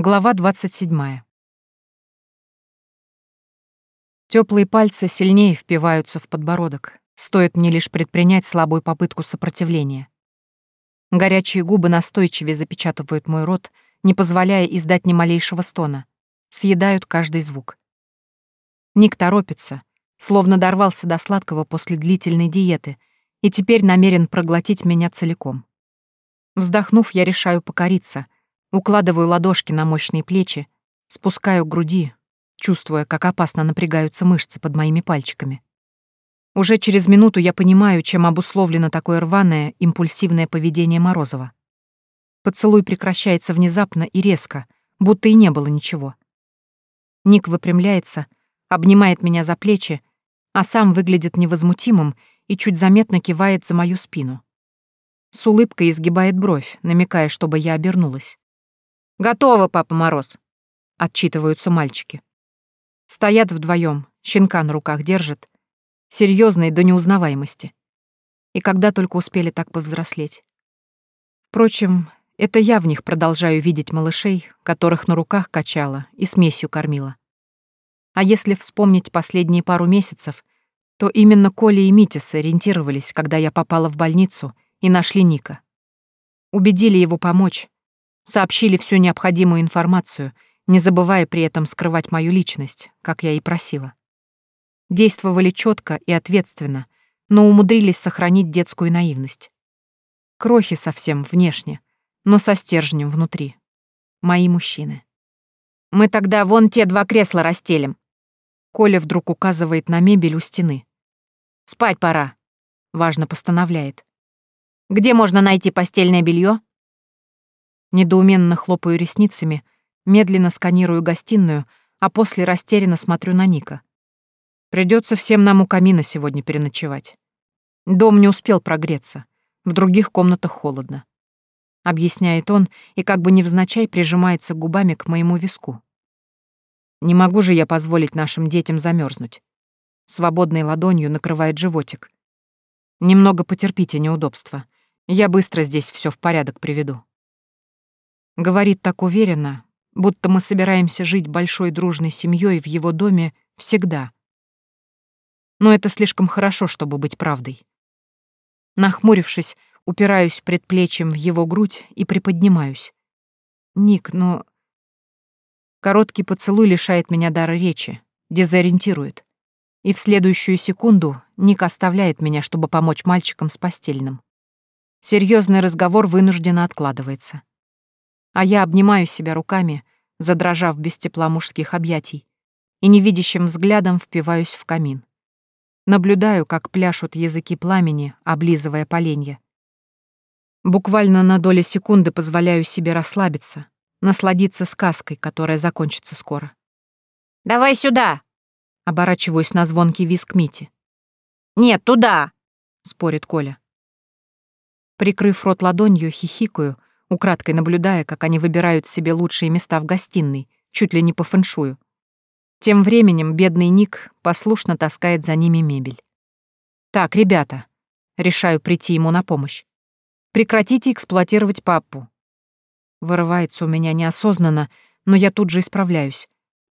Глава 27. Теплые пальцы сильнее впиваются в подбородок. Стоит мне лишь предпринять слабую попытку сопротивления. Горячие губы настойчивее запечатывают мой рот, не позволяя издать ни малейшего стона. Съедают каждый звук. Ник торопится, словно дорвался до сладкого после длительной диеты и теперь намерен проглотить меня целиком. Вздохнув, я решаю покориться — Укладываю ладошки на мощные плечи, спускаю к груди, чувствуя, как опасно напрягаются мышцы под моими пальчиками. Уже через минуту я понимаю, чем обусловлено такое рваное, импульсивное поведение Морозова. Поцелуй прекращается внезапно и резко, будто и не было ничего. Ник выпрямляется, обнимает меня за плечи, а сам выглядит невозмутимым и чуть заметно кивает за мою спину. С улыбкой изгибает бровь, намекая, чтобы я обернулась. «Готово, Папа Мороз», — отчитываются мальчики. Стоят вдвоем, щенка на руках держат, серьезные до неузнаваемости. И когда только успели так повзрослеть. Впрочем, это я в них продолжаю видеть малышей, которых на руках качала и смесью кормила. А если вспомнить последние пару месяцев, то именно Коля и Митя сориентировались, когда я попала в больницу и нашли Ника. Убедили его помочь, сообщили всю необходимую информацию, не забывая при этом скрывать мою личность, как я и просила. Действовали четко и ответственно, но умудрились сохранить детскую наивность. Крохи совсем внешне, но со стержнем внутри. Мои мужчины. «Мы тогда вон те два кресла расстелим». Коля вдруг указывает на мебель у стены. «Спать пора», — важно постановляет. «Где можно найти постельное белье? Недоуменно хлопаю ресницами, медленно сканирую гостиную, а после растерянно смотрю на Ника. Придется всем нам у камина сегодня переночевать. Дом не успел прогреться, в других комнатах холодно. Объясняет он и как бы невзначай прижимается губами к моему виску. Не могу же я позволить нашим детям замерзнуть. Свободной ладонью накрывает животик. Немного потерпите неудобства. Я быстро здесь все в порядок приведу. Говорит так уверенно, будто мы собираемся жить большой дружной семьей в его доме всегда. Но это слишком хорошо, чтобы быть правдой. Нахмурившись, упираюсь предплечьем в его грудь и приподнимаюсь. «Ник, но...» Короткий поцелуй лишает меня дара речи, дезориентирует. И в следующую секунду Ник оставляет меня, чтобы помочь мальчикам с постельным. Серьезный разговор вынужденно откладывается а я обнимаю себя руками, задрожав без тепла мужских объятий, и невидящим взглядом впиваюсь в камин. Наблюдаю, как пляшут языки пламени, облизывая поленья. Буквально на доли секунды позволяю себе расслабиться, насладиться сказкой, которая закончится скоро. «Давай сюда!» — оборачиваюсь на звонкий виск Мити. «Нет, туда!» — спорит Коля. Прикрыв рот ладонью, хихикаю — украдкой наблюдая, как они выбирают себе лучшие места в гостиной, чуть ли не по фэншую. Тем временем бедный Ник послушно таскает за ними мебель. «Так, ребята», — решаю прийти ему на помощь, — «прекратите эксплуатировать папу». Вырывается у меня неосознанно, но я тут же исправляюсь.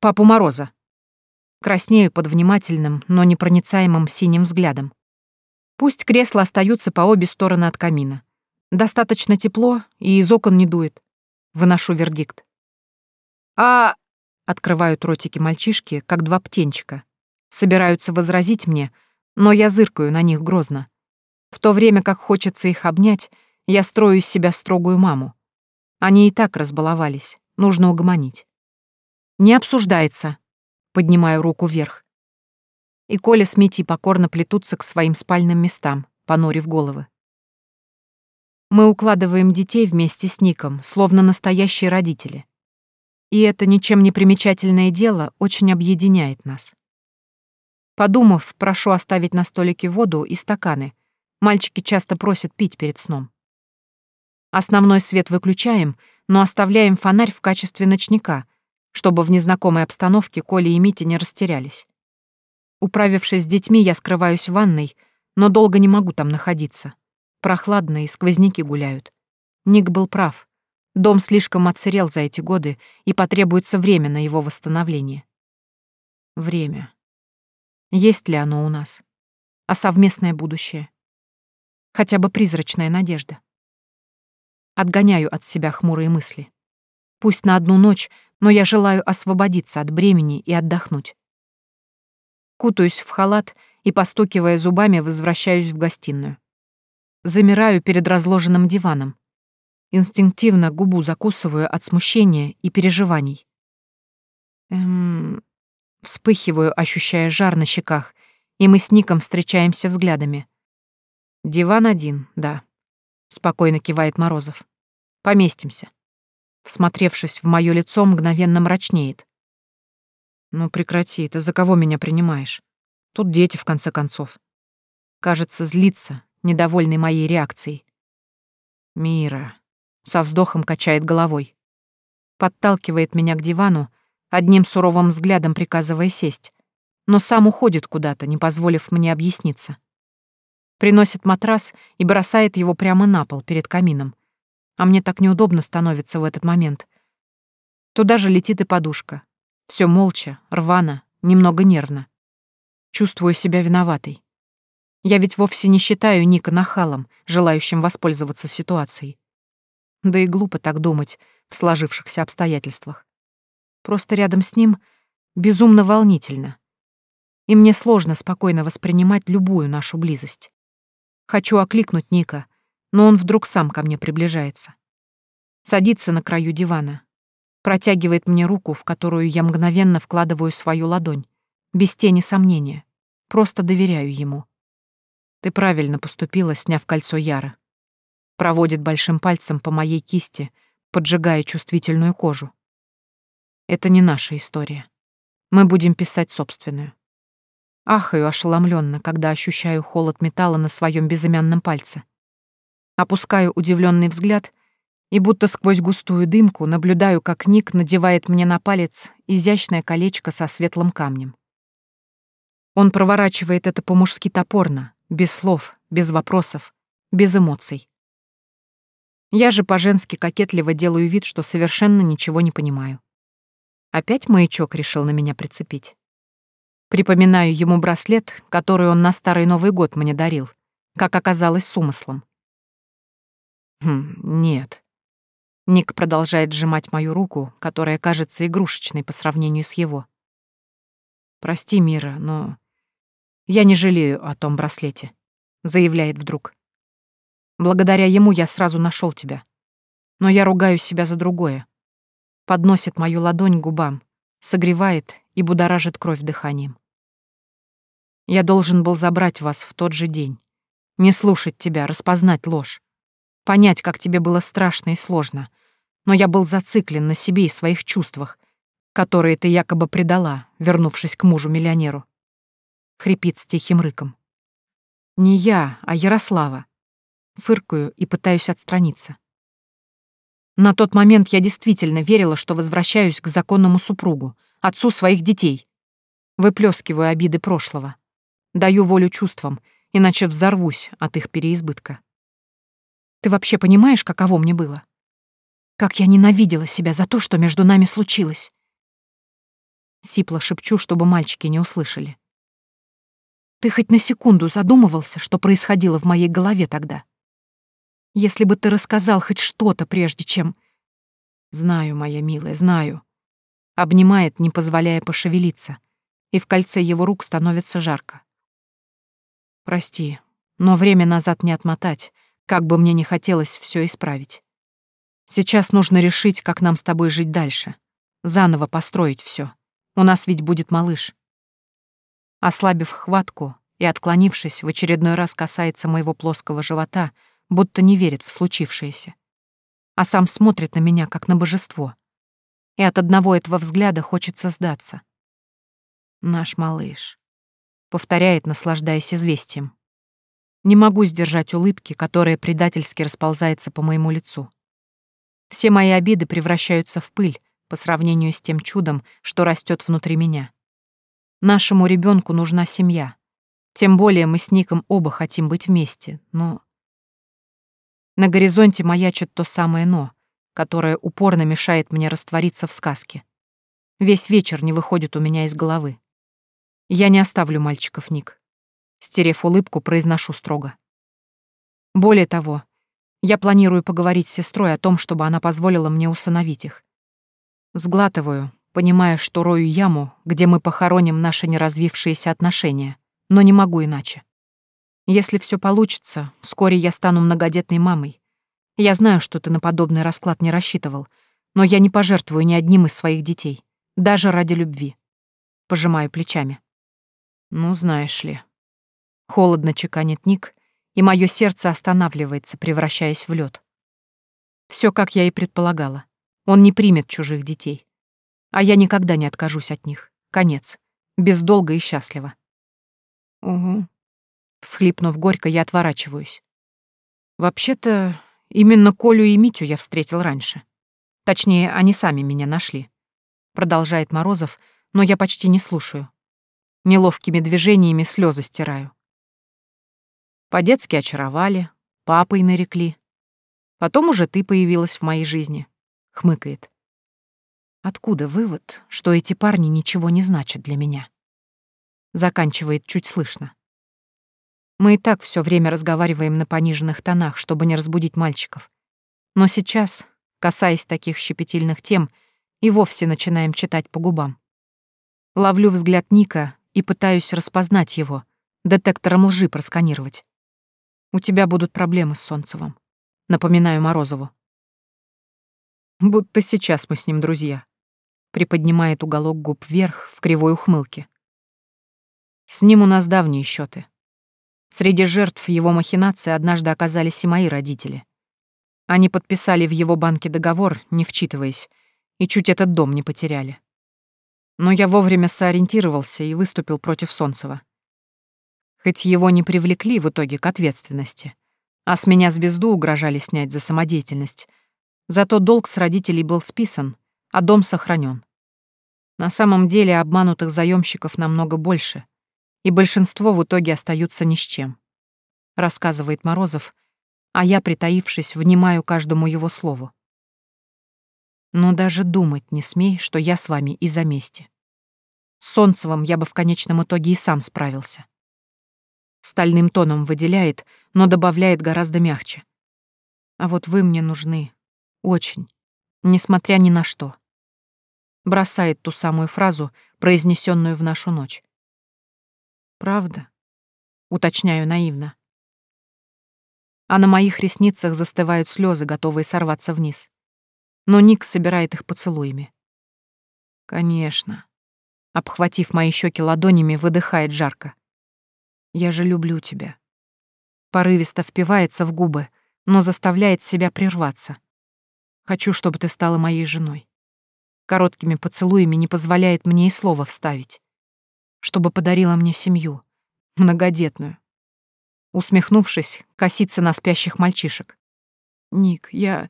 «Папу Мороза». Краснею под внимательным, но непроницаемым синим взглядом. Пусть кресла остаются по обе стороны от камина. Достаточно тепло, и из окон не дует. Выношу вердикт. А... Открывают ротики мальчишки, как два птенчика. Собираются возразить мне, но я зыркаю на них грозно. В то время как хочется их обнять, я строю из себя строгую маму. Они и так разбаловались, нужно угомонить. «Не обсуждается», — поднимаю руку вверх. И Коля с Митей покорно плетутся к своим спальным местам, понурив головы. Мы укладываем детей вместе с Ником, словно настоящие родители. И это ничем не примечательное дело очень объединяет нас. Подумав, прошу оставить на столике воду и стаканы. Мальчики часто просят пить перед сном. Основной свет выключаем, но оставляем фонарь в качестве ночника, чтобы в незнакомой обстановке Коля и Митя не растерялись. Управившись с детьми, я скрываюсь в ванной, но долго не могу там находиться. Прохладно и сквозняки гуляют. Ник был прав. Дом слишком отсырел за эти годы, и потребуется время на его восстановление. Время. Есть ли оно у нас? А совместное будущее? Хотя бы призрачная надежда. Отгоняю от себя хмурые мысли. Пусть на одну ночь, но я желаю освободиться от бремени и отдохнуть. Кутаюсь в халат и, постукивая зубами, возвращаюсь в гостиную. Замираю перед разложенным диваном. Инстинктивно губу закусываю от смущения и переживаний. Эм... Вспыхиваю, ощущая жар на щеках, и мы с Ником встречаемся взглядами. «Диван один, да», — спокойно кивает Морозов. «Поместимся». Всмотревшись в моё лицо, мгновенно мрачнеет. «Ну прекрати, ты за кого меня принимаешь? Тут дети, в конце концов». Кажется, злится, недовольный моей реакцией. «Мира», — со вздохом качает головой. Подталкивает меня к дивану, одним суровым взглядом приказывая сесть, но сам уходит куда-то, не позволив мне объясниться. Приносит матрас и бросает его прямо на пол перед камином. А мне так неудобно становится в этот момент. Туда же летит и подушка. Все молча, рвано, немного нервно. Чувствую себя виноватой. Я ведь вовсе не считаю Ника нахалом, желающим воспользоваться ситуацией. Да и глупо так думать в сложившихся обстоятельствах. Просто рядом с ним безумно волнительно. И мне сложно спокойно воспринимать любую нашу близость. Хочу окликнуть Ника, но он вдруг сам ко мне приближается. Садится на краю дивана, протягивает мне руку, в которую я мгновенно вкладываю свою ладонь, без тени сомнения. Просто доверяю ему. Ты правильно поступила, сняв кольцо Яра. Проводит большим пальцем по моей кисти, поджигая чувствительную кожу. Это не наша история. Мы будем писать собственную. Ахаю ошеломленно, когда ощущаю холод металла на своем безымянном пальце. Опускаю удивленный взгляд и будто сквозь густую дымку наблюдаю, как Ник надевает мне на палец изящное колечко со светлым камнем. Он проворачивает это по-мужски топорно, без слов, без вопросов, без эмоций. Я же по-женски кокетливо делаю вид, что совершенно ничего не понимаю. Опять маячок решил на меня прицепить. Припоминаю ему браслет, который он на Старый Новый год мне дарил, как оказалось с умыслом. Хм, нет. Ник продолжает сжимать мою руку, которая кажется игрушечной по сравнению с его. Прости, Мира, но я не жалею о том браслете, заявляет вдруг. Благодаря ему я сразу нашел тебя. Но я ругаю себя за другое подносит мою ладонь губам, согревает и будоражит кровь дыханием. Я должен был забрать вас в тот же день, не слушать тебя, распознать ложь, понять, как тебе было страшно и сложно, но я был зациклен на себе и своих чувствах, которые ты якобы предала, вернувшись к мужу-миллионеру. Хрипит с тихим рыком. Не я, а Ярослава. Фыркаю и пытаюсь отстраниться. На тот момент я действительно верила, что возвращаюсь к законному супругу, отцу своих детей. Выплескиваю обиды прошлого. Даю волю чувствам, иначе взорвусь от их переизбытка. Ты вообще понимаешь, каково мне было? Как я ненавидела себя за то, что между нами случилось. Сипло шепчу, чтобы мальчики не услышали. Ты хоть на секунду задумывался, что происходило в моей голове тогда? Если бы ты рассказал хоть что-то, прежде чем... Знаю, моя милая, знаю. Обнимает, не позволяя пошевелиться, и в кольце его рук становится жарко. Прости, но время назад не отмотать, как бы мне не хотелось все исправить. Сейчас нужно решить, как нам с тобой жить дальше. Заново построить все. У нас ведь будет малыш. Ослабив хватку и отклонившись, в очередной раз касается моего плоского живота — будто не верит в случившееся, а сам смотрит на меня, как на божество. И от одного этого взгляда хочется сдаться. «Наш малыш», — повторяет, наслаждаясь известием. Не могу сдержать улыбки, которая предательски расползается по моему лицу. Все мои обиды превращаются в пыль по сравнению с тем чудом, что растет внутри меня. Нашему ребенку нужна семья. Тем более мы с Ником оба хотим быть вместе, но на горизонте маячит то самое «но», которая упорно мешает мне раствориться в сказке. Весь вечер не выходит у меня из головы. Я не оставлю мальчиков, Ник. Стерев улыбку, произношу строго. Более того, я планирую поговорить с сестрой о том, чтобы она позволила мне усыновить их. Сглатываю, понимая, что рою яму, где мы похороним наши неразвившиеся отношения, но не могу иначе. Если все получится, вскоре я стану многодетной мамой. Я знаю, что ты на подобный расклад не рассчитывал, но я не пожертвую ни одним из своих детей, даже ради любви. Пожимаю плечами. Ну, знаешь ли. Холодно чеканит Ник, и мое сердце останавливается, превращаясь в лед. Все, как я и предполагала. Он не примет чужих детей. А я никогда не откажусь от них. Конец. Без долга и счастливо. Угу. Всхлипнув горько, я отворачиваюсь. Вообще-то, именно Колю и Митю я встретил раньше. Точнее, они сами меня нашли. Продолжает Морозов, но я почти не слушаю. Неловкими движениями слезы стираю. По-детски очаровали, папой нарекли. Потом уже ты появилась в моей жизни. Хмыкает. Откуда вывод, что эти парни ничего не значат для меня? Заканчивает чуть слышно. Мы и так все время разговариваем на пониженных тонах, чтобы не разбудить мальчиков. Но сейчас, касаясь таких щепетильных тем, и вовсе начинаем читать по губам. Ловлю взгляд Ника и пытаюсь распознать его, детектором лжи просканировать. У тебя будут проблемы с Солнцевым. Напоминаю Морозову. Будто сейчас мы с ним друзья приподнимает уголок губ вверх в кривой ухмылке. С ним у нас давние счеты. Среди жертв его махинации однажды оказались и мои родители. Они подписали в его банке договор, не вчитываясь, и чуть этот дом не потеряли. Но я вовремя сориентировался и выступил против Солнцева. Хоть его не привлекли в итоге к ответственности, а с меня звезду угрожали снять за самодеятельность, зато долг с родителей был списан — а дом сохранен. На самом деле обманутых заемщиков намного больше, и большинство в итоге остаются ни с чем, рассказывает Морозов, а я, притаившись, внимаю каждому его слову. Но даже думать не смей, что я с вами из-за мести. С Солнцевым я бы в конечном итоге и сам справился. Стальным тоном выделяет, но добавляет гораздо мягче. А вот вы мне нужны. Очень несмотря ни на что. Бросает ту самую фразу, произнесенную в нашу ночь. «Правда?» — уточняю наивно. А на моих ресницах застывают слезы, готовые сорваться вниз. Но Ник собирает их поцелуями. «Конечно». Обхватив мои щеки ладонями, выдыхает жарко. «Я же люблю тебя». Порывисто впивается в губы, но заставляет себя прерваться. Хочу, чтобы ты стала моей женой. Короткими поцелуями не позволяет мне и слова вставить. Чтобы подарила мне семью. Многодетную. Усмехнувшись, косится на спящих мальчишек. «Ник, я...»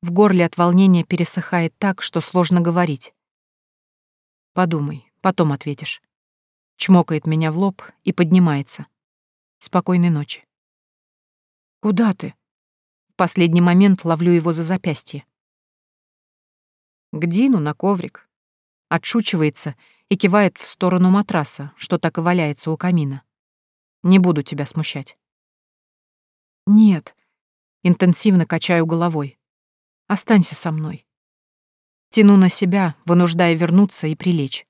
В горле от волнения пересыхает так, что сложно говорить. «Подумай, потом ответишь». Чмокает меня в лоб и поднимается. «Спокойной ночи». «Куда ты?» В последний момент ловлю его за запястье. К Дину на коврик. Отшучивается и кивает в сторону матраса, что так и валяется у камина. Не буду тебя смущать. Нет. Интенсивно качаю головой. Останься со мной. Тяну на себя, вынуждая вернуться и прилечь.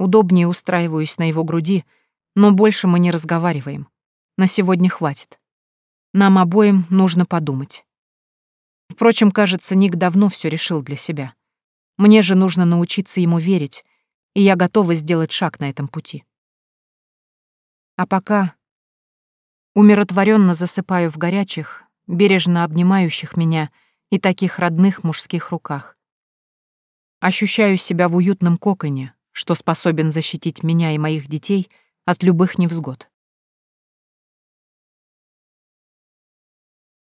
Удобнее устраиваюсь на его груди, но больше мы не разговариваем. На сегодня хватит. Нам обоим нужно подумать. Впрочем, кажется, Ник давно все решил для себя. Мне же нужно научиться ему верить, и я готова сделать шаг на этом пути. А пока умиротворенно засыпаю в горячих, бережно обнимающих меня и таких родных мужских руках. Ощущаю себя в уютном коконе, что способен защитить меня и моих детей от любых невзгод.